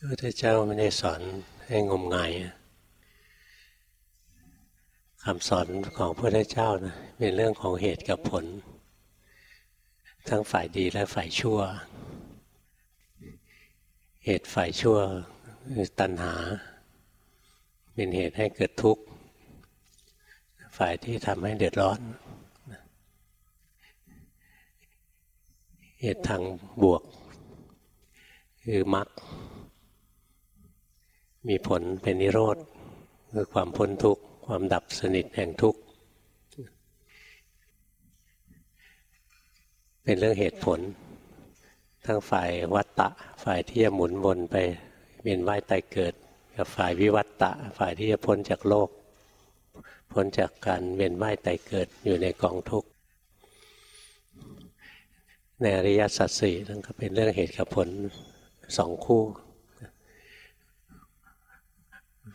พระพุทธเจ้าไม่ได้สอนให้งมงายคำสอนของพระพุทธเจ้านะเป็นเรื่องของเหตุกับผล ทั้งฝ่ายดีและฝ่ายชั่ว เหตุฝ่ายชั่วคือตัณหา เป็นเหตุให้เกิดทุกข์ ฝ่ายที่ทำให้เดือดร้อน เหตุทางบวก คือมรรค มีผลเป็นนิโรธคือความพ้นทุกข์ความดับสนิทแห่งทุกข์เป็นเรื่องเหตุผล ทั้งฝ่ายวัตตะ ฝ่ายที่จะหมุนวนไปเวียนว่ายตายเกิด กับฝ่ายวิวัตตะ ฝ่ายที่จะพ้นจากโลก พ้นจากการเวียนว่ายตายเกิดอยู่ในกองทุกข์ในอริยสัจสี่นั่นก็เป็นเรื่องเหตุกับผลสองคู่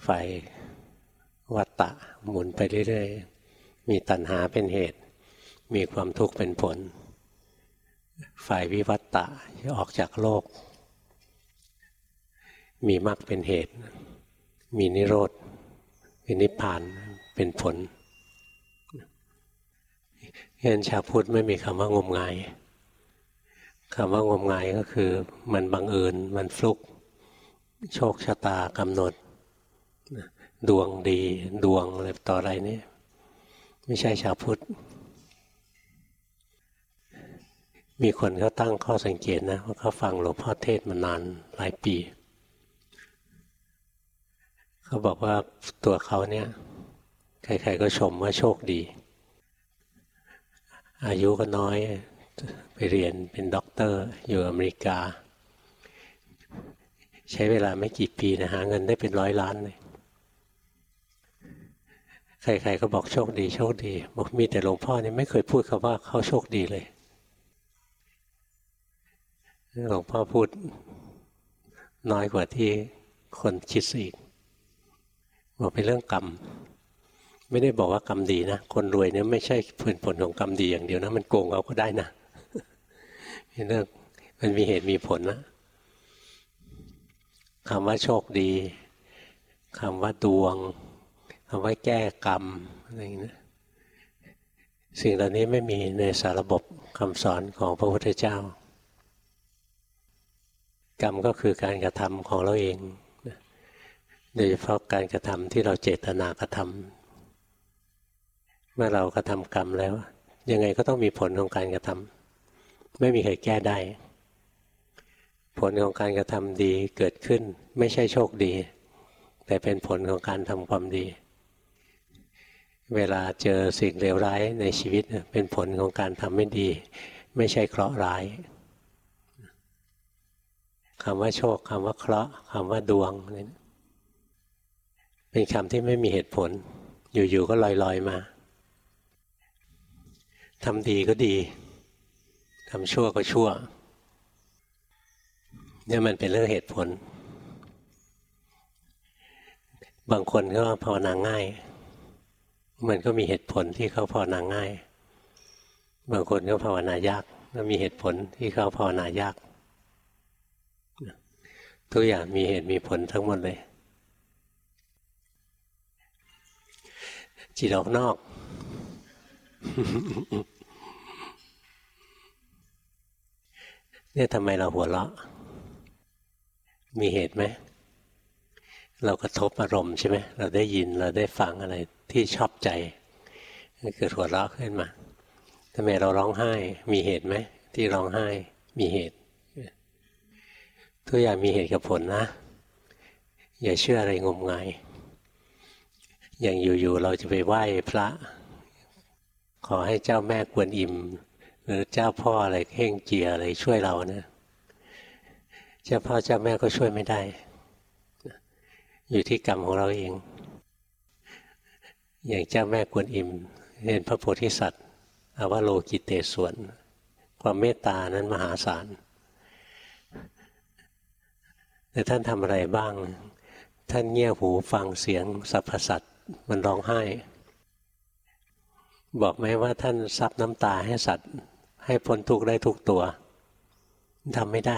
ฝ่ายวัตตะหมุนไปเรื่อยๆ มีตัณหาเป็นเหตุ มีความทุกข์เป็นผล ฝ่ายวิวัตตะจะออกจากโลก มีมรรคเป็นเหตุ มีนิโรธมีนิพพานเป็นผลเห็นชาวพุทธไม่มีคำว่างมงายคำว่างมงายก็คือมันบังเอิญมันฟลุก โชคชะตากำหนด ดวงดีดวงอะไรต่ออะไรนี่ไม่ใช่ชาวพุทธ มีคนเขาตั้งข้อสังเกตนะว่าเขาฟังหลวงพ่อเทศมานานหลายปี เขาบอกว่าตัวเขาเนี่ยใครๆก็ชมว่าโชคดี อายุก็น้อยไปเรียนเป็นด็อกเตอร์อยู่อเมริกา ใช้เวลาไม่กี่ปีนะหาเงินได้เป็นร้อยล้านเลย ใครๆก็บอกโชคดี โชคดี บอกมีแต่หลวงพ่อเนี่ยไม่เคยพูดคำว่าเขาโชคดีเลยหลวงพ่อพูดน้อยกว่าที่คนคิดอีกบอกเป็นเรื่องกรรม ไม่ได้บอกว่ากรรมดีนะ คนรวยเนี่ยไม่ใช่ผลผลของกรรมดีอย่างเดียวนะ มันโกงเอาก็ได้นะเป็นเรื่องมันมีเหตุมีผลนะคำว่าโชคดีคำว่าดวง คำว่าแก้กรรมอะไรอย่างนี้สิ่งเหล่านี้ไม่มีในสารบบคำสอนของพระพุทธเจ้า กรรมก็คือการกระทำของเราเองโดยเฉพาะการกระทำที่เราเจตนากระทำเมื่อเรากระทำกรรมแล้ว ยังไงก็ต้องมีผลของการกระทำไม่มีใครแก้ได้ ผลของการกระทำดีเกิดขึ้น ไม่ใช่โชคดี แต่เป็นผลของการทำความดี เวลาเจอสิ่งเลวร้ายในชีวิตเป็นผลของการทำไม่ดี ไม่ใช่เคราะห์ร้ายคำว่าโชคคำว่าเคราะห์คำว่าดวงเป็นคำที่ไม่มีเหตุผล อยู่ๆก็ลอยๆมาทำดีก็ดีทำชั่วก็ชั่วเนี่ยมันเป็นเรื่องเหตุผล บางคนก็ภาวนาง่าย มันก็มีเหตุผลที่เขาภาวนาง่าย บางคนก็ภาวนายากก็มีเหตุผลที่เขาภาวนายากทุกอย่างมีเหตุมีผลทั้งหมดเลย จิตออกนอก เนี่ยทำไมเราหัวเราะ มีเหตุไหม เรากระทบอารมณ์ใช่ไหมเราได้ยินเราได้ฟังอะไรที่ชอบใจเกิดหัวเราะขึ้นมาทำไมเราร้องไห้ มีเหตุไหมที่ร้องไห้มีเหตุทุกอย่างมีเหตุกับผลนะ อย่าเชื่ออะไรงมงายอย่างอยู่ๆเราจะไปไหว้พระ ขอให้เจ้าแม่กวนอิม หรือเจ้าพ่ออะไรเข่งเจียอะไรช่วยเรานะ เจ้าพ่อเจ้าแม่ก็ช่วยไม่ได้ อยู่ที่กรรมของเราเอง อย่างเจ้าแม่กวนอิมเห็นพระโพธิสัตว์อาวโลกิเตศวน ความเมตตานั้นมหาศาลแต่ท่านทำอะไรบ้าง ท่านเงี่ยหูฟังเสียงสรรพสัตว์มันร้องไห้ บอกไหมว่าท่านซับน้ำตาให้สัตว์ ให้พ้นทุกข์ได้ทุกตัวทำไม่ได้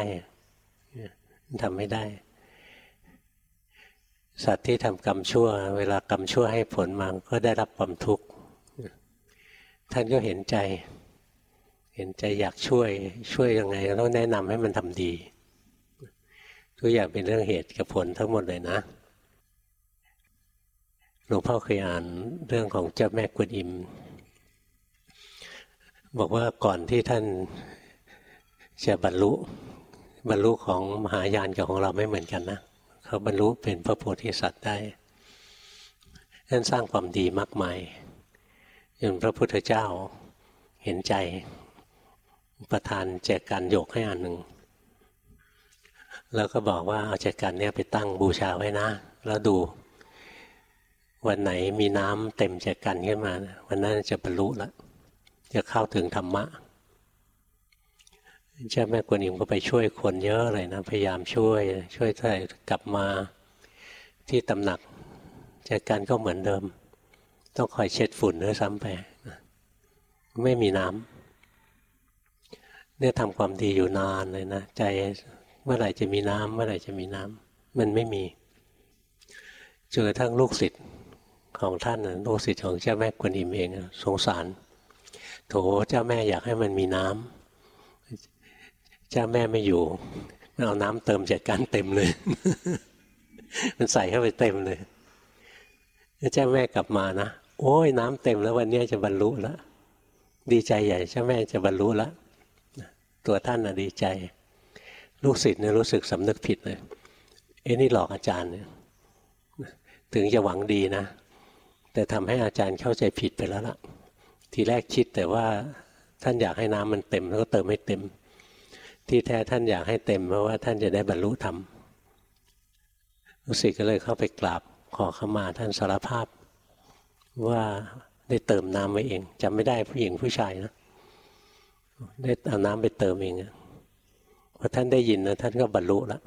ทำไม่ได้ สัตว์ที่ทำกรรมชั่ว เวลากรรมชั่วให้ผลมาก็ได้รับความทุกข์ท่านก็เห็นใจ เห็นใจอยากช่วยช่วยยังไงต้องแนะนำให้มันทำดี ทุกอย่างเป็นเรื่องเหตุกับผลทั้งหมดเลยนะหลวงพ่อเคยอ่านเรื่องของเจ้าแม่กวนอิม บอกว่าก่อนที่ท่านจะบรรลุ บรรลุของมหายานกับของเราไม่เหมือนกันนะ เขาบรรลุเป็นพระโพธิสัตว์ได้ท่านสร้างความดีมากมายจนพระพุทธเจ้าเห็นใจประทานแจกกันโยกให้อันหนึ่ง แล้วก็บอกว่าเอาแจกันเนี่ยไปตั้งบูชาไว้นะ แล้วดู วันไหนมีน้ำเต็มแจกันขึ้นมา วันนั้นจะบรรลุแล้วจะเข้าถึงธรรมะ เจ้าแม่กวนอิมก็ไปช่วยคนเยอะเลยนะ พยายามช่วย ช่วยให้กลับมาที่ตำหนักจัดการก็เหมือนเดิม ต้องคอยเช็ดฝุ่นด้วยซ้ำไปไม่มีน้ำเนี่ยทำความดีอยู่นานเลยนะ ใจเมื่อไหร่จะมีน้ำเมื่อไหร่จะมีน้ำมันไม่มีจนกระทั่งลูกศิษย์ของท่านลูกศิษย์ของเจ้าแม่กวนอิมเองสงสาร โถเจ้าแม่อยากให้มันมีน้ำ จ้าแม่ไม่อยู่เอาน้ำเติมจากการเต็มเลย มันใส่เข้าไปเต็มเลยเจ้าแม่กลับมานะโอ้ยน้ำเต็มแล้ววันนี้จะบรรลุแล้วดีใจใหญ่เจ้าแม่จะบรรลุแล้วตัวท่านนะดีใจ ลูกศิษย์เนี่ยรู้สึกสำนึกผิดเลยเอ้นี่หลอกอาจารย์เนี่ยถึงจะหวังดีนะ แต่ทำให้อาจารย์เข้าใจผิดไปแล้วล่ะ ทีแรกคิดแต่ว่าท่านอยากให้น้ำมันเต็มแล้วก็เติมไม่เต็ม ที่แท้ท่านอยากให้เต็มเพราะว่าท่านจะได้บรรลุธรรมลูกศิษย์ก็เลยเข้าไปกราบขอขมาท่านสารภาพ ว่าได้เติมน้ำไว้เองจำไม่ได้ผู้หญิงผู้ชายนะได้เอาน้ำไปเติมเองพอท่านได้ยินนะท่านก็บรรลุแล้ว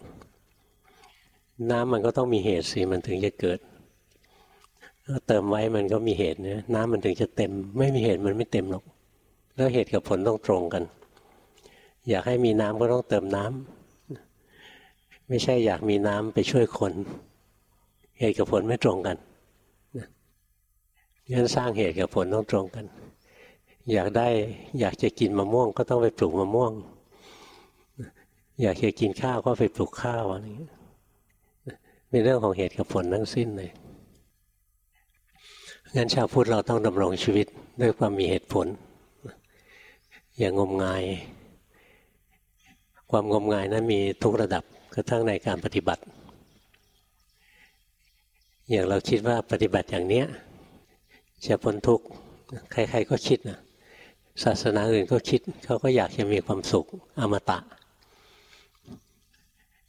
น้ำมันก็ต้องมีเหตุสิมันถึงจะเกิดเติมไว้มันก็มีเหตุเนี่ยน้ำมันถึงจะเต็ม ไม่มีเหตุมันไม่เต็มหรอก แล้วเหตุกับผลต้องตรงกัน อยากให้มีน้ำก็ต้องเติมน้ำไม่ใช่อยากมีน้ำไปช่วยคน เหตุกับผลไม่ตรงกันงั้นสร้างเหตุกับผลต้องตรงกัน อยากได้อยากจะกินมะม่วง ก็ต้องไปปลูกมะม่วง อยากจะกินข้าวก็ไปปลูกข้าวอะไรอย่างนี้เป็นเรื่องของเหตุกับผลทั้งสิ้นเลยงั้นชาวพุทธเราต้องดำรงชีวิตด้วยความมีเหตุผล อย่างงมงาย ความงมงายนั้นมีทุกระดับกระทั่งในการปฏิบัติ อย่างเราคิดว่าปฏิบัติอย่างเนี้ยจะพ้นทุกข์ใคร ๆก็คิดนะศาสนาอื่นก็คิดเขาก็อยากจะมีความสุขอมตะ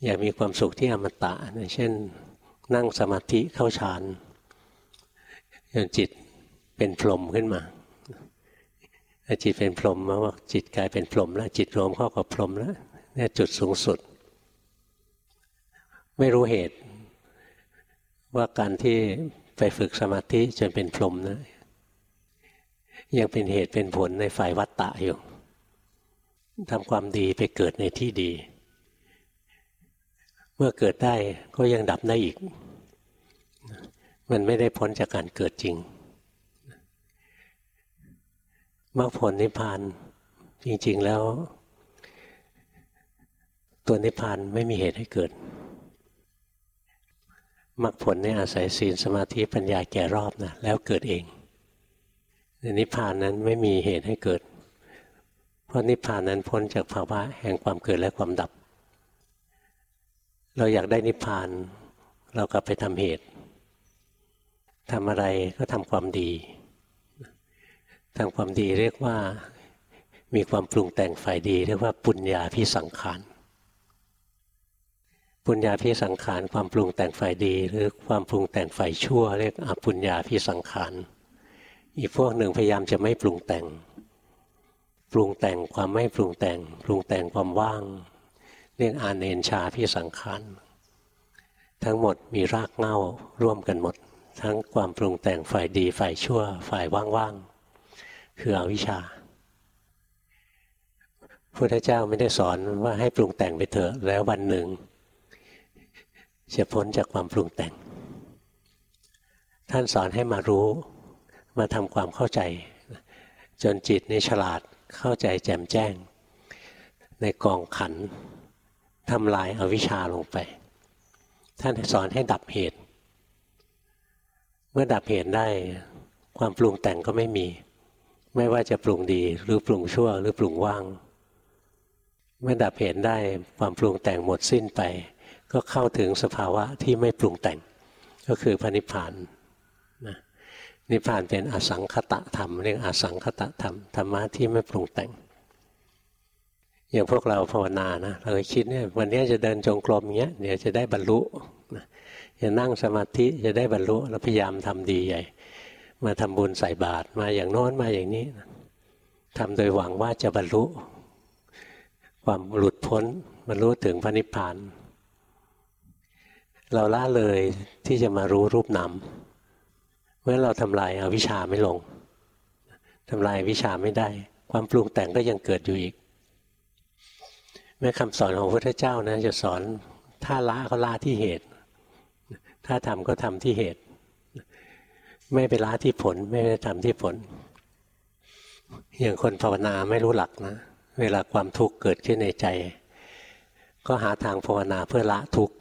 อยากมีความสุขที่อมตะเช่น นั่งสมาธิเข้าฌานจนจิตเป็นพรหมขึ้นมาจิตเป็นพรหมมาว่าจิตกลายเป็นพรหมแล้วจิตรวมเข้ากับพรหมแล้ว นี่ยจุดสูงสุด ไม่รู้เหตุ ว่าการที่ไปฝึกสมาธิจนเป็นพรหมนะยังเป็นเหตุเป็นผลในฝ่ายวัตตะอยู่ทำความดีไปเกิดในที่ดี เมื่อเกิดได้ก็ยังดับได้อีก มันไม่ได้พ้นจากการเกิดจริงมรรคผลนิพพานจริง ๆ แล้ว ตัวนิพพานไม่มีเหตุให้เกิดมรรคผลนี่อาศัยศีลสมาธิปัญญาแก่รอบนะแล้วเกิดเองนิพพานนั้นไม่มีเหตุให้เกิด เพราะนิพพานนั้นพ้นจากภาวะแห่งความเกิดและความดับ เราอยากได้นิพพาน เรากลับไปทำเหตุทำอะไรก็ทำความดีทำความดีเรียกว่ามีความปรุงแต่งฝ่ายดี เรียกว่าปุญญาพิสังขาร ปุญญาพิสังขารความปรุงแต่งฝ่ายดี หรือความปรุงแต่งฝ่ายชั่ว เรียกอปุญญาพิสังขารอีกพวกหนึ่งพยายามจะไม่ปรุงแต่ง ปรุงแต่งความไม่ปรุงแต่ง ปรุงแต่งความว่าง เรียกอาเนนชาพิสังขารทั้งหมดมีรากเง้าร่วมกันหมด ทั้งความปรุงแต่งฝ่ายดีฝ่ายชั่ว ฝ่ายว่างๆคืออวิชชาพุทธเจ้าไม่ได้สอนว่าให้ปรุงแต่งไปเถอะแล้ววันหนึ่ง จะพ้นจากความปรุงแต่ง ท่านสอนให้มารู้ มาทำความเข้าใจ จนจิตนี่ฉลาดเข้าใจแจ่มแจ้ง ในกองขันทำลายอาวิชชาลงไป ท่านสอนให้ดับเหตุ เมื่อดับเหตุได้ความปรุงแต่งก็ไม่มี ไม่ว่าจะปรุงดีหรือปรุงชั่วหรือปรุงว่าง เมื่อดับเหตุได้ความปรุงแต่งหมดสิ้นไป ก็เข้าถึงสภาวะที่ไม่ปรุงแต่ง ก็คือพระนิพพานนะนิพพานเป็นอสังคตะธรรมเรียกอสังคตะธรรมธรรมะที่ไม่ปรุงแต่ง อย่างพวกเราภาวนานะเราคิดเนี่ยวันนี้จะเดินจงกรมเงี้ยเดี๋ยวจะได้บรรลุจะนั่งสมาธิจะได้บรรลุเราพยายามทำดีใหญ่ มาทำบุญใส่บาตรมาอย่างโน้นมาอย่างนี้ทำโดยหวังว่าจะบรรลุ ความหลุดพ้นบรรลุถึงพระนิพพาน เราละเลยที่จะมารู้รูปนามเมื่อเราทำลายอาวิชชาไม่ลงทำลายวิชาไม่ได้ ความปรุงแต่งก็ยังเกิดอยู่อีก แม้คำสอนของพระพุทธเจ้านะจะสอนถ้าละก็ละที่เหตุ ถ้าทำก็ทำที่เหตุ ไม่ไปละที่ผล ไม่ได้ทำที่ผล อย่างคนภาวนาไม่รู้หลักนะ เวลาความทุกข์เกิดขึ้นในใจ ก็หาทางภาวนาเพื่อละทุกข์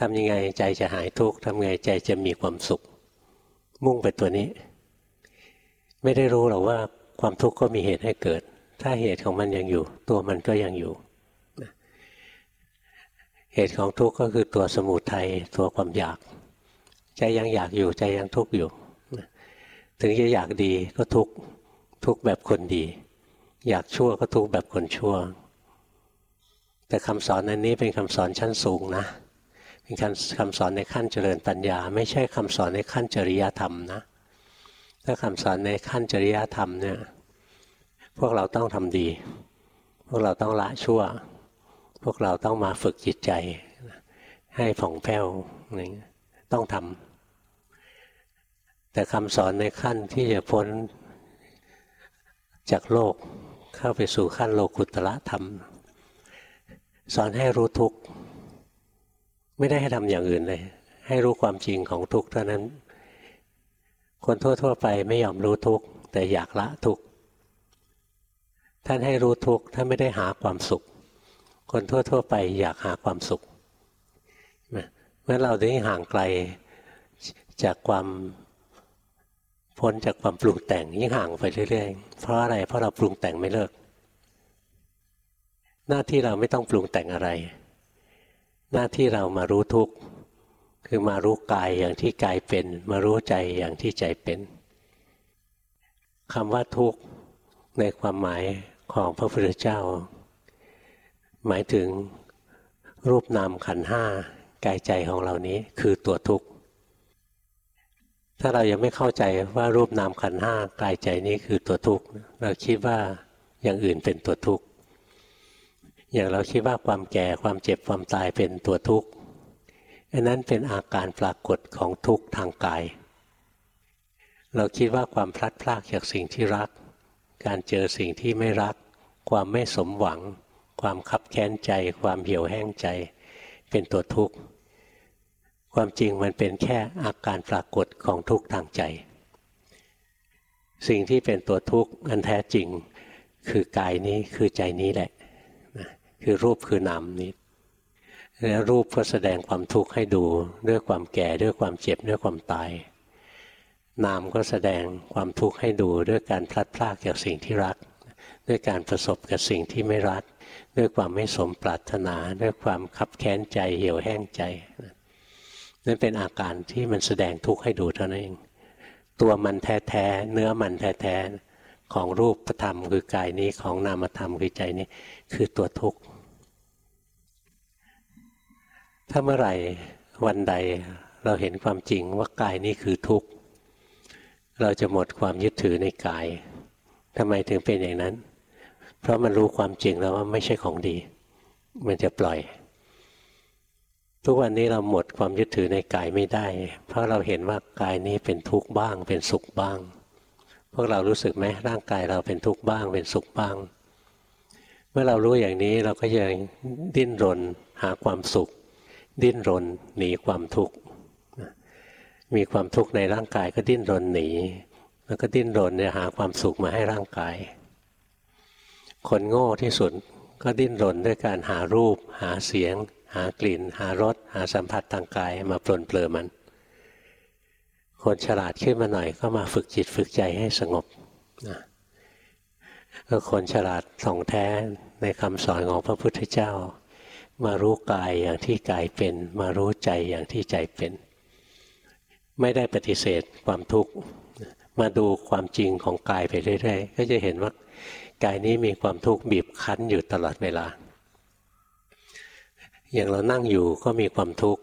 ทำยังไงใจจะหายทุกข์ทำไงใจจะมีความสุข มุ่งไปตัวนี้ ไม่ได้รู้หรอกว่าความทุกข์ก็มีเหตุให้เกิด ถ้าเหตุของมันยังอยู่ ตัวมันก็ยังอยู่ เหตุของทุกข์ก็คือตัวสมุทัยตัวความอยาก ใจยังอยากอยู่ใจยังทุกข์อยู่ ถึงจะอยากดีก็ทุกข์ทุกข์แบบคนดี อยากชั่วก็ทุกข์แบบคนชั่ว แต่คำสอนอันนี้เป็นคำสอนชั้นสูงนะ เป็นคำคำสอนในขั้นเจริญปัญญา ไม่ใช่คำสอนในขั้นจริยธรรมนะ ถ้าคำสอนในขั้นจริยธรรมเนี่ยพวกเราต้องทำดี พวกเราต้องละชั่ว พวกเราต้องมาฝึกจิตใจ ให้ผ่องแผ้วอะไรเงี้ต้องทำแต่คำสอนในขั้นที่จะพ้นจากโลกเข้าไปสู่ขั้นโลกุตละธรรม สอนให้รู้ทุกข์ ไม่ได้ให้ทำอย่างอื่นเลย ให้รู้ความจริงของทุกข์เท่านั้น คนทั่ว ๆ ไปไม่ยอมรู้ทุกข์แต่อยากละทุกข์ท่านให้รู้ทุกข์ท่านไม่ได้หาความสุข คนทั่ว ๆ ไปอยากหาความสุขเมื่อเราได้ห่างไกลจากความพ้นจากความปรุงแต่งยิ่งห่างไปเรื่อยๆ เพราะอะไร เพราะเราปรุงแต่งไม่เลิก หน้าที่เราไม่ต้องปรุงแต่งอะไร หน้าที่เรามารู้ทุกข์คือมารู้กายอย่างที่กายเป็น มารู้ใจอย่างที่ใจเป็นคำว่าทุกข์ในความหมายของพระพุทธเจ้า หมายถึงรูปนามขันห้ากายใจของเรานี้คือตัวทุกข์ ถ้าเรายังไม่เข้าใจว่ารูปนามขันห้ากายใจนี้คือตัวทุกข์เราคิดว่าอย่างอื่นเป็นตัวทุกข์ อย่างเราคิดว่าความแก่ความเจ็บความตายเป็นตัวทุกข์อันนั้นเป็นอาการปรากฏของทุกข์ทางกาย เราคิดว่าความพลัดพรากจากสิ่งที่รัก การเจอสิ่งที่ไม่รัก ความไม่สมหวัง ความขับแค้นใจ ความเหี่ยวแห้งใจ เป็นตัวทุกข์ความจริงมันเป็นแค่อาการปรากฏของทุกข์ทางใจ สิ่งที่เป็นตัวทุกข์อันแท้จริง คือกายนี้คือใจนี้แหละ คือรูปคือนามนี้แล้วรูปก็แสดงความทุกข์ให้ดูด้วยความแก่ด้วยความเจ็บด้วยความตาย นามก็แสดงความทุกข์ให้ดูด้วยการพลัดพรากจากสิ่งที่รัก ด้วยการประสบกับสิ่งที่ไม่รัก ด้วยความไม่สมปรารถนา ด้วยความขับแค้นใจเหี่ยวแห้งใจนั่นเป็นอาการที่มันแสดงทุกข์ให้ดูเท่านั้นเอง ตัวมันแท้ๆเนื้อมันแท้ๆของรูปธรรมคือกายนี้ของนามธรรมคือใจนี้คือตัวทุกข์ ถ้าเมื่อไหร่วันใดเราเห็นความจริงว่ากายนี้คือทุกข์ เราจะหมดความยึดถือในกายทำไมถึงเป็นอย่างนั้น เพราะมันรู้ความจริงแล้วว่าไม่ใช่ของดี มันจะปล่อย ทุกวันนี้เราหมดความยึดถือในกายไม่ได้ เพราะเราเห็นว่ากายนี้เป็นทุกข์บ้าง เป็นสุขบ้าง พวกเรารู้สึกไหมร่างกายเราเป็นทุกข์บ้าง เป็นสุขบ้าง เมื่อเรารู้อย่างนี้เราก็จะดิ้นรนหาความสุข ดิ้นรนหนีความทุกข์มีความทุกข์ในร่างกายก็ดิ้นรนหนี แล้วก็ดิ้นรนเนี่ยหาความสุขมาให้ร่างกาย คนโง่ที่สุดก็ดิ้นรนด้วยการหารูป หาเสียง หากลิ่น หารส หาสัมผัสทางกายมาปลนเปลือมัน คนฉลาดขึ้นมาหน่อยก็มาฝึกจิตฝึกใจให้สงบนะก็คนฉลาดท่องแท้ในคำสอนของพระพุทธเจ้า มารู้กายอย่างที่กายเป็น มารู้ใจอย่างที่ใจเป็น ไม่ได้ปฏิเสธความทุกข์มาดูความจริงของกายไปเรื่อยๆ ก็จะเห็นว่ากายนี้มีความทุกข์บีบคั้นอยู่ตลอดเวลา อย่างเรานั่งอยู่ก็มีความทุกข์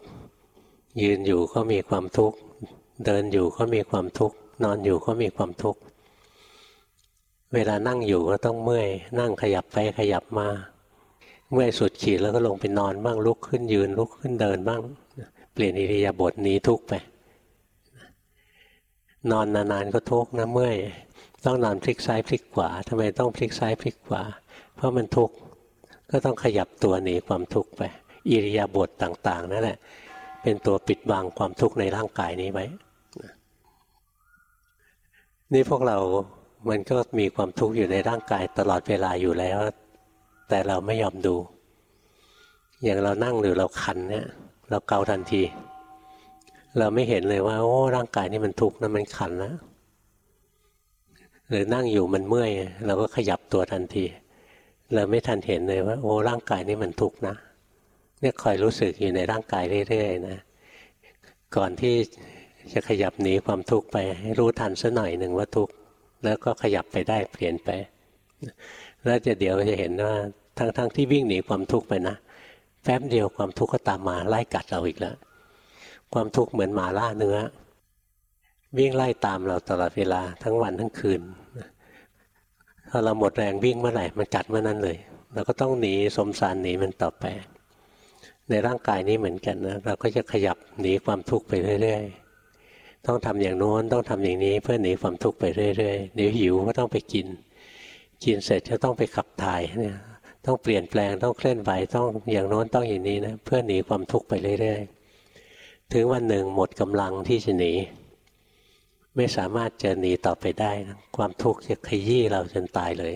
ยืนอยู่ก็มีความทุกข์ เดินอยู่ก็มีความทุกข์ นอนอยู่ก็มีความทุกข์ เวลานั่งอยู่ก็ต้องเมื่อย นั่งขยับไปขยับมา เมื่อยสุดขีดแล้วก็ลงไปนอนบ้างลุกขึ้นยืนลุกขึ้นเดินบ้าง เปลี่ยนอิริยาบถหนีทุกไป นอนนานๆก็ทุกนะเมื่อยต้องนอนพลิกซ้ายพลิกขวาทำไมต้องพลิกซ้ายพลิกขวา เพราะมันทุกข์ก็ต้องขยับตัวหนีความทุกข์ไป อิริยาบถต่างๆนั่นแหละ เป็นตัวปิดบังความทุกข์ในร่างกายนี้ไว้นี่พวกเรามันก็มีความทุกข์อยู่ในร่างกายตลอดเวลาอยู่แล้ว แต่เราไม่ยอมดู อย่างเรานั่งหรือเราคันเนี่ยเราเกาทันที เราไม่เห็นเลยว่า โอ้ร่างกายนี่มันทุกข์นะมันคันนะหรือนั่งอยู่มันเมื่อย เราก็ขยับตัวทันที เราไม่ทันเห็นเลยว่า โอ้ร่างกายนี้มันทุกข์นะเนี่ยคอยรู้สึกอยู่ในร่างกายเรื่อยๆนะ ก่อนที่จะขยับหนีความทุกข์ไปให้รู้ทันสัหน่อยหนึ่งว่าทุกข์แล้วก็ขยับไปได้เปลี่ยนไป แล้วจะเดี๋ยวจะเห็นว่า ทั้งๆทที่วิ่งหนีความทุกข์ไปนะแป๊บเดียวความทุกข์ก็ตามมาไล่กัดเราอีกแล้วความทุกข์เหมือนหมาล่าเนื้อ วิ่งไล่ตามเราตลอดเวลาทั้งวันทั้งคืนถ้าเราหมดแรงวิ่งเมื่อไหร่มันกัดเมื่อนั้นเลยเราก็ต้องหนีสมสารหนีมันต่อไป ในร่างกายนี้เหมือนกันนะเราก็จะขยับหนีความทุกข์ไปเรื่อยๆ ต้องทำอย่างโน้นต้องทำอย่างนี้เพื่อหนีความทุกข์ไปเรื่อยๆเดี๋ยวหิวก็ต้องไปกิน กินเสร็จจะต้องไปขับถ่ายเนี่ย ต้องเปลี่ยนแปลงต้องเคลื่อนไหวต้องอย่างโน้นต้องอย่างนี้นะเพื่อหนีความทุกข์ไปเรื่อยๆถึงวันหนึ่งหมดกำลังที่จะหนี ไม่สามารถจะหนีต่อไปได้นะความทุกข์จะขยี้เราจนตายเลย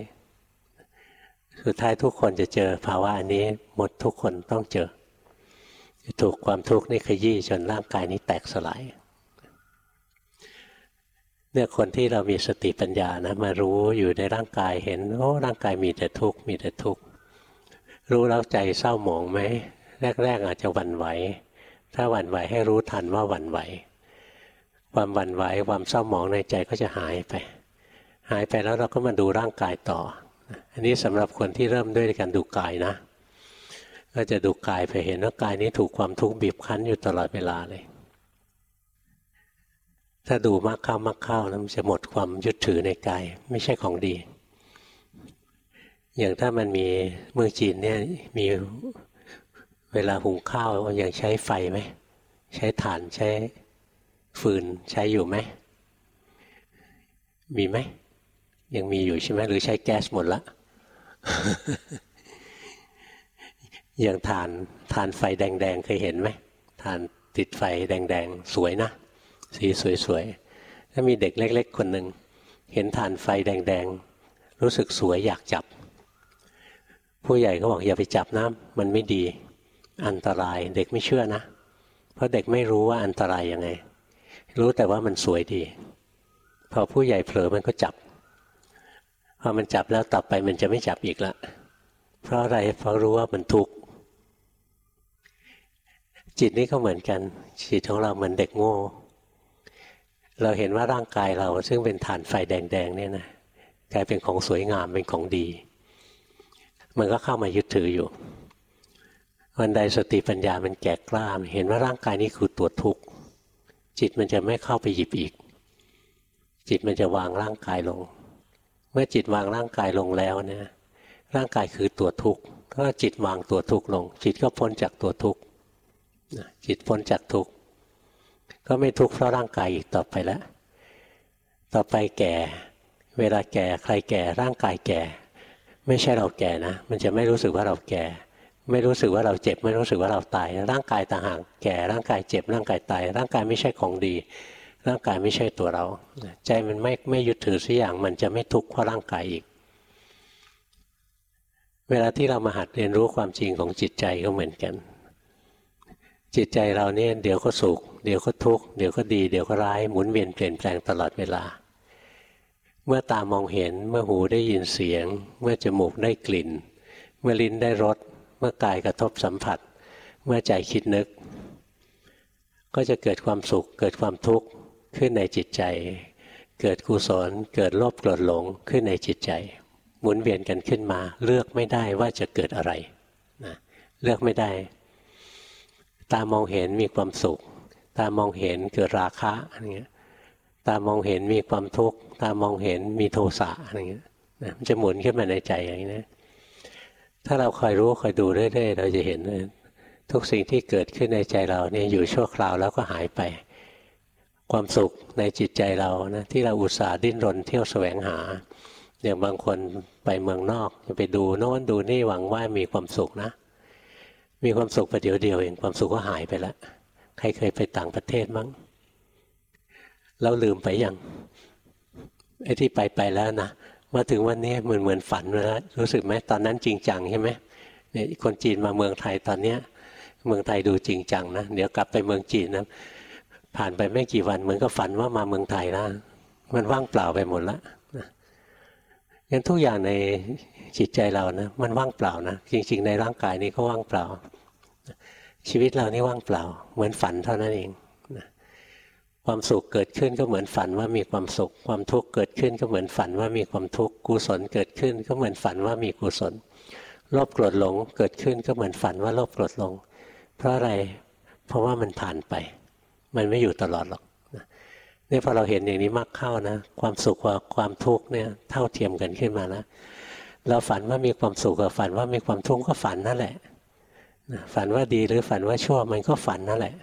สุดท้ายทุกคนจะเจอภาวะอันนี้หมดทุกคนต้องเจอจะถูกความทุกข์นี่ขยี้จนร่างกายนี้แตกสลายเนี่ยคนที่เรามีสติปัญญานะมารู้อยู่ในร่างกายเห็นโอ้ร่างกายมีแต่ทุกข์มีแต่ทุกข์ รู้แล้วใจเศร้าหมองไหมแรก ๆ อาจจะหวั่นไหว ถ้าหวั่นไหวให้รู้ทันว่าหวั่นไหว ความหวั่นไหวความเศร้าหมองในใจก็จะหายไป หายไปแล้วเราก็มาดูร่างกายต่อ อันนี้สำหรับคนที่เริ่มด้วยการดูกายนะ ก็จะดูกายไปเห็นว่ากายนี้ถูกความทุกข์บีบคั้นอยู่ตลอดเวลาเลย ถ้าดูมากเข้ามากเข้าแล้วมันจะหมดความยึดถือในกาย ไม่ใช่ของดี อย่างถ้ามันมีเมืองจีนเนี่ยมีเวลาหุงข้าวยังใช้ไฟไหมใช้ถ่านใช้ฟืนใช้อยู่ไหมมีไหมยังมีอยู่ใช่ไหมหรือใช้แก๊สหมดละอย่างฐานฐานไฟแดงๆเคยเห็นไหมฐานติดไฟแดงๆ สวยนะ สีสวยๆถ้ามีเด็กเล็ก ๆ คนหนึ่งเห็นฐานไฟแดงๆ รู้สึกสวยอยากจับ ผู้ใหญ่ก็บอกอย่าไปจับนะมันไม่ดีอันตรายเด็กไม่เชื่อนะ เพราะเด็กไม่รู้ว่าอันตรายยังไง รู้แต่ว่ามันสวยดี พอผู้ใหญ่เผลอมันก็จับ พอมันจับแล้วต่อไปมันจะไม่จับอีกละ เพราะอะไรเพราะรู้ว่ามันทุกข์จิตนี่ก็เหมือนกันจิตของเราเหมือนเด็กโง่ เราเห็นว่าร่างกายเราซึ่งเป็นฐานไฟแดงๆเนี่ยนะกลายเป็นของสวยงามเป็นของดี มันก็เข้ามายึดถืออยู่ วันใดสติปัญญามันแก่กล้าเห็นว่าร่างกายนี้คือตัวทุกข์จิตมันจะไม่เข้าไปหยิบอีก จิตมันจะวางร่างกายลง เมื่อจิตวางร่างกายลงแล้วเนี่ยร่างกายคือตัวทุกข์ก็จิตวางตัวทุกข์ลง จิตก็พ้นจากตัวทุกข์จิตพ้นจากทุกข์ก็ไม่ทุกข์เพราะร่างกายอีกต่อไปแล้ว ต่อไปแก่ เวลาแก่ใครแก่ร่างกายแก่ ไม่ใช่เราแก่นะ มันจะไม่รู้สึกว่าเราแก่ ไม่รู้สึกว่าเราเจ็บ ไม่รู้สึกว่าเราตาย ร่างกายต่างหากแก่ ร่างกายเจ็บ ร่างกายตาย ร่างกายไม่ใช่ของดี ร่างกายไม่ใช่ตัวเรา ใจมันไม่ไม่ยึดถือสักอย่าง มันจะไม่ทุกข์เพราะร่างกายอีก เวลาที่เรามาหัดเรียนรู้ความจริงของจิตใจก็เหมือนกัน จิตใจเราเนี่ยเดี๋ยวก็สุข เดี๋ยวก็ทุกข์ เดี๋ยวก็ดี เดี๋ยวก็ร้าย หมุนเวียนเปลี่ยนแปลงตลอดเวลา เมื่อตามองเห็นเมื่อหูได้ยินเสียง เมื่อจมูกได้กลิ่น เมื่อลิ้นได้รสเมื่อกายกระทบสัมผัส เมื่อใจคิดนึก ก็จะเกิดความสุข เกิดความทุกข์ขึ้นในจิตใจ เกิดกุศลเกิดโลภโกรธหลงขึ้นในจิตใจ หมุนเวียนกันขึ้นมา เลือกไม่ได้ว่าจะเกิดอะไรนะเลือกไม่ได้ ตามองเห็นมีความสุข ตามองเห็นเกิดราคะอะไรเงี้ย ตามองเห็นมีความทุกข์ตามองเห็นมีโทสะอะไรเงี้ยนะมันจะหมุนขึ้นมาในใจอย่างนี้นะถ้าเราคอยรู้คอยดูเรื่อยๆเราจะเห็นทุกสิ่งที่เกิดขึ้นในใจเราเนี่ยอยู่ชั่วคราวแล้วก็หายไป ความสุขในจิตใจเรานะที่เราอุตส่าห์ดิ้นรนเที่ยวแสวงหา อย่างบางคนไปเมืองนอกจะไปดูโน้นดูนี่หวังว่ามีความสุขนะ มีความสุขประเดี๋ยวเดียวเองความสุขก็หายไปแล้วใครเคยไปต่างประเทศมั้ง เราลืมไปยังไอ้ที่ไปไปแล้วนะมาถึงวันนี้เหมือนเหมือนฝันแล้วรู้สึกไหมตอนนั้นจริงจังใช่ไหมเนี่ยคนจีนมาเมืองไทยตอนเนี้ย เมืองไทยดูจริงจังนะเดี๋ยวกลับไปเมืองจีนนะผ่านไปไม่กี่วันเหมือนก็ฝันว่ามาเมืองไทยแล้วมันว่างเปล่าไปหมดแล้วงั้นทุกอย่างในจิตใจเรานะมันว่างเปล่านะจริง ๆ ในร่างกายนี้ก็ว่างเปล่า ชีวิตเรานี่ว่างเปล่า เหมือนฝันเท่านั้นเอง ความสุขเกิดขึ้นก็เหมือนฝันว่ามีความสุข ความทุกข์เกิดขึ้นก็เหมือนฝันว่ามีความทุกข์กุศลเกิดขึ้นก็เหมือนฝันว่ามีกุศลโลภโกรธหลงเกิดขึ้นก็เหมือนฝันว่าโลภโกรธหลง เพราะอะไรเพราะว่ามันผ่านไป มันไม่อยู่ตลอดหรอกนี่พอเราเห็นอย่างนี้มากเข้านะ ความสุขกับความทุกข์เนี่ยเท่าเทียมกันขึ้นมาแล้วเราฝันว่ามีความสุขกับฝันว่ามีความทุกข์ก็ฝันนั่นแหละฝันว่าดีหรือฝันว่าชั่วมันก็ฝันนั่นแหละ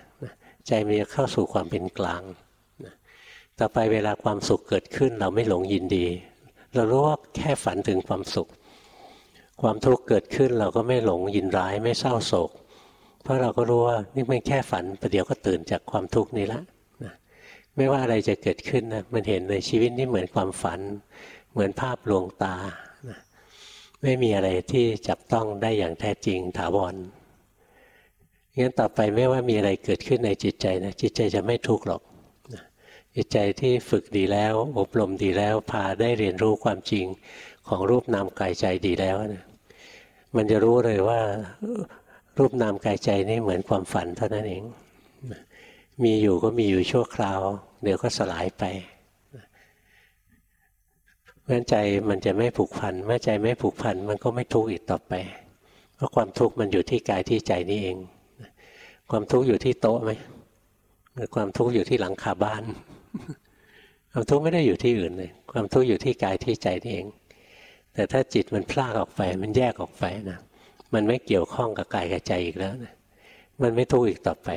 ใจมันจะเข้าสู่ความเป็นกลางต่อไปเวลาความสุขเกิดขึ้น เราไม่หลงยินดี เรารู้ว่าแค่ฝันถึงความสุข ความทุกข์เกิดขึ้นเราก็ไม่หลงยินร้ายไม่เศร้าโศก เพราะเราก็รู้ว่านี่มันแค่ฝันประเดี๋ยวก็ตื่นจากความทุกข์นี้ละไม่ว่าอะไรจะเกิดขึ้นนะมันเห็นในชีวิตนี่เหมือนความฝัน เหมือนภาพลวงตาไม่มีอะไรที่จับต้องได้อย่างแท้จริงถาวร งั้นต่อไปไม่ว่ามีอะไรเกิดขึ้นในจิตใจนะจิตใจจะไม่ทุกข์หรอกจิตใจที่ฝึกดีแล้ว อบรมดีแล้วพาได้เรียนรู้ความจริงของรูปนามกายใจดีแล้วนะมันจะรู้เลยว่ารูปนามกายใจนี่เหมือนความฝันเท่านั้นเอง มีอยู่ก็มีอยู่ชั่วคราว เดี๋ยวก็สลายไปเพราะฉะนั้นใจมันจะไม่ผูกพันเมื่อใจไม่ผูกพันมันก็ไม่ทุกข์อีกต่อไป เพราะความทุกข์มันอยู่ที่กายที่ใจนี่เอง ความทุกข์อยู่ที่โต๊ะไหมหรือความทุกข์อยู่ที่หลังคาบ้าน ความทุกข์ไม่ได้อยู่ที่อื่นเลย ความทุกข์อยู่ที่กายที่ใจนี่เอง แต่ถ้าจิตมันพลากออกไป มันแยกออกไปนะมันไม่เกี่ยวข้องกับกายกับใจอีกแล้วนะมันไม่ทุกข์อีกต่อไป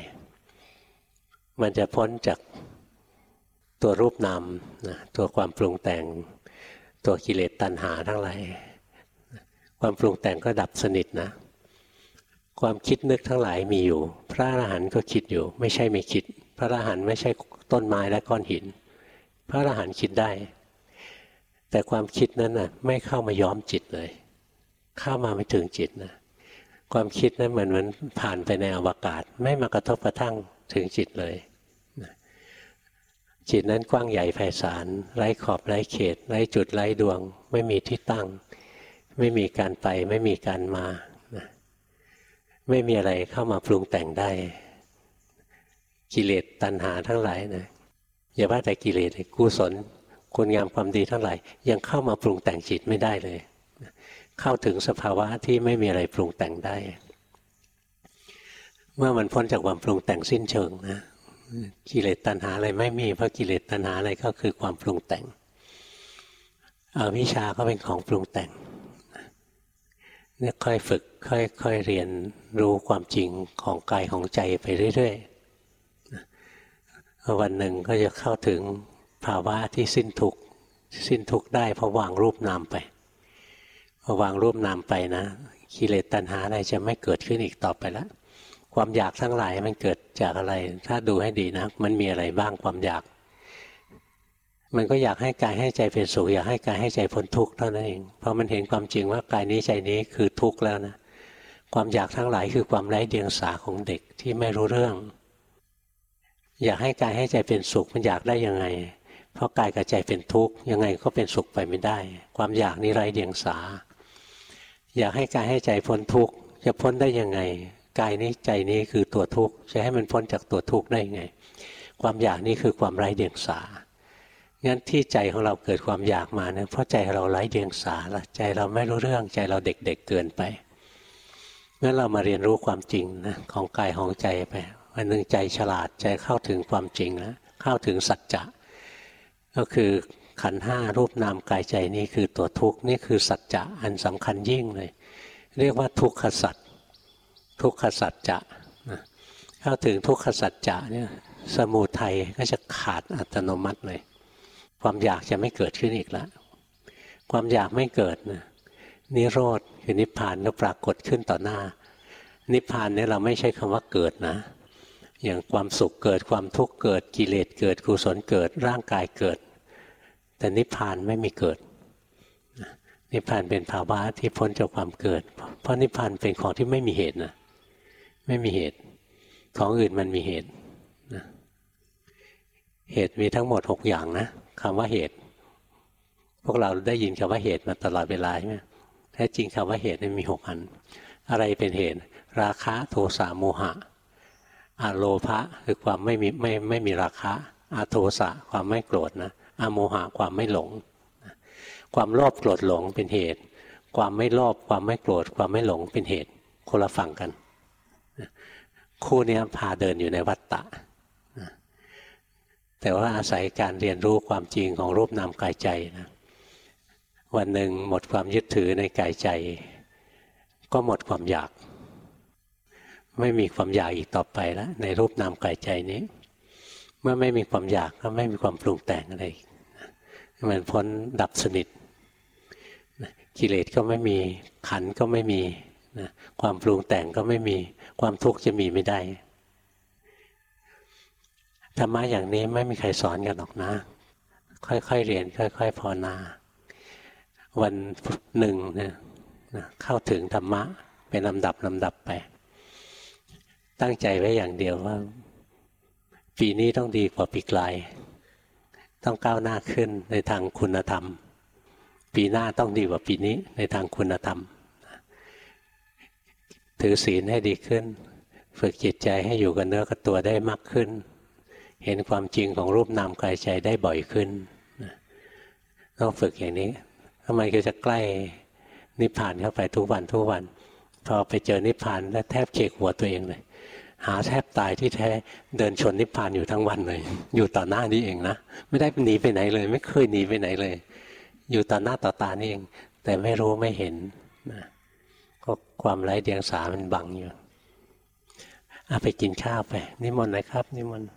มันจะพ้นจากตัวรูปนามนะตัวความปรุงแต่ง ตัวกิเลสตัณหาทั้งหลายความปรุงแต่งก็ดับสนิทนะ ความคิดนึกทั้งหลายมีอยู่ พระอรหันต์ก็คิดอยู่ ไม่ใช่ไม่คิด พระอรหันต์ไม่ใช่ต้นไม้และก้อนหิน พระอรหันต์คิดได้ แต่ความคิดนั้นน่ะไม่เข้ามาย้อมจิตเลย เข้ามาไม่ถึงจิตนะความคิดนั้นเหมือนเหมือนผ่านไปในอวกาศ ไม่มากระทบกระทั่งถึงจิตเลยจิตนั้นกว้างใหญ่ไพศาลไร้ขอบไร้เขตไร้จุดไร้ดวง ไม่มีที่ตั้ง ไม่มีการไป ไม่มีการมา ไม่มีอะไรเข้ามาปรุงแต่งได้ กิเลสตัณหาทั้งหลายนะอย่าว่าแต่กิเลสกุศลคุณงามความดีทั้งหลายยังเข้ามาปรุงแต่งจิตไม่ได้เลย เข้าถึงสภาวะที่ไม่มีอะไรปรุงแต่งได้ เมื่อมันพ้นจากความปรุงแต่งสิ้นเชิงนะกิเลสตัณหาอะไรไม่มีเพราะกิเลสตัณหาอะไรก็คือความปรุงแต่งอวิชาก็เป็นของปรุงแต่งเนี่ยค่อยฝึกค่อยๆเรียนรู้ความจริงของกายของใจไปเรื่อยๆวันหนึ่งก็จะเข้าถึงภาวะที่สิ้นทุกข์สิ้นทุกข์ได้เพราะวางรูปนามไปพอวางรูปนามไปนะกิเลสตัณหาอะไรจะไม่เกิดขึ้นอีกต่อไปแล้วความอยากทั้งหลายมันเกิดจากอะไร ถ้าดูให้ดีนะ มันมีอะไรบ้างความอยาก มันก็อยากให้กายให้ใจเป็นสุขอยากให้กายให้ใจพ้นทุกข์เท่านั้นเองพอมันเห็นความจริงว่ากายนี้ใจนี้คือทุกข์แล้วนะ ความอยากทั้งหลายคือความไร้เดียงสาของเด็กที่ไม่รู้เรื่อง อยากให้กายให้ใจเป็นสุขมันอยากได้ยังไง เพราะกายกับใจเป็นทุกข์ยังไงก็เป็นสุขไปไม่ได้ ความอยากนี้ไร้เดียงสา อยากให้กายให้ใจพ้นทุกข์จะพ้นได้ยังไงกายนี้ใจนี้คือตัวทุกข์จะให้มันพ้นจากตัวทุกข์ได้ยังไง ความอยากนี้คือความไร้เดียงสางั้นที่ใจของเราเกิดความอยากมาเนี่ยเพราะใจเราไร้เดียงสาละใจเราไม่รู้เรื่องใจเราเด็กๆเเกินไป งั้นเรามาเรียนรู้ความจริงนะของกายของใจไปวันหนึ่งใจฉลาดใจเข้าถึงความจริงแล้วเข้าถึงสัจจะก็คือขันห้ารูปนามกายใจนี้คือตัวทุกข์นี่คือสัจจะอันสำคัญยิ่งเลย เรียกว่าทุกขสัจทุกขสัจจะเข้าถึงทุกขสัจจะเนี่ยสมูทัยก็จะขาดอัตโนมัติเลย ความอยากจะไม่เกิดขึ้นอีกแล้วความอยากไม่เกิดนะ นิโรธคือนิพพานก็ปรากฏขึ้นต่อหน้า นิพพานเนี่ยเราไม่ใช่คำว่าเกิดนะ อย่างความสุขเกิดความทุกข์เกิดกิเลสเกิดกุศลเกิดร่างกายเกิด แต่นิพพานไม่มีเกิด นิพพานเป็นภาวะที่พ้นจากความเกิด เพราะนิพพานเป็นของที่ไม่มีเหตุนะไม่มีเหตุของอื่นมันมีเหตุนะเหตุมีทั้งหมดหกอย่างนะคำว่าเหตุ พวกเราได้ยินคำว่าเหตุมาตลอดเวลาใช่ไหม แท้จริงคำว่าเหตุมีหกอัน อะไรเป็นเหตุ ราคะโทสะโมหะอะโลภะคือความไม่มีไม่ไม่มีราคะอะโทสะความไม่โกรธนะอะโมหะความไม่หลง ความโลภโกรธหลงเป็นเหตุ ความไม่โลภความไม่โกรธความไม่หลงเป็นเหตุคนละฝั่งกันคู่นี้พาเดินอยู่ในวัฏฏะแต่ว่าอาศัยการเรียนรู้ความจริงของรูปนามกายใจนะ วันหนึ่งหมดความยึดถือในกายใจ ก็หมดความอยาก ไม่มีความอยากอีกต่อไปแล้วในรูปนามกายใจนี้ เมื่อไม่มีความอยากก็ไม่มีความปรุงแต่งอะไรมันพ้นดับสนิทกิเลสก็ไม่มีขันก็ไม่มีความปรุงแต่งก็ไม่มีความทุกข์จะมีไม่ได้ธรรมะอย่างนี้ไม่มีใครสอนกันหรอกนะ ค่อยๆเรียน ค่อย ๆภาวนา วันหนึ่งเนี่ยเข้าถึงธรรมะเป็นลำดับลำดับไป ตั้งใจไว้อย่างเดียวว่า ปีนี้ต้องดีกว่าปีกลาย ต้องก้าวหน้าขึ้นในทางคุณธรรม ปีหน้าต้องดีกว่าปีนี้ในทางคุณธรรม ถือศีลให้ดีขึ้น ฝึกจิตใจให้อยู่กับเนื้อกับตัวได้มากขึ้น เห็นความจริงของรูปนามกายใจได้บ่อยขึ้นต้องฝึกอย่างนี้ ทำไมก็จะใกล้นิพพานเข้าไปทุกวันทุกวัน พอไปเจอนิพพานแล้วแทบเขกหัวตัวเองเลย หาแทบตายที่แท้เดินชนนิพพานอยู่ทั้งวันเลย อยู่ต่อหน้านี้เองนะไม่ได้หนีไปไหนเลย ไม่เคยหนีไปไหนเลย อยู่ต่อหน้าต่อตานี่เอง แต่ไม่รู้ไม่เห็นนะก็ความไร้เดียงสามันบังอยู่อาไปกินข้าวไป นิมนต์เลยครับ นิมนต์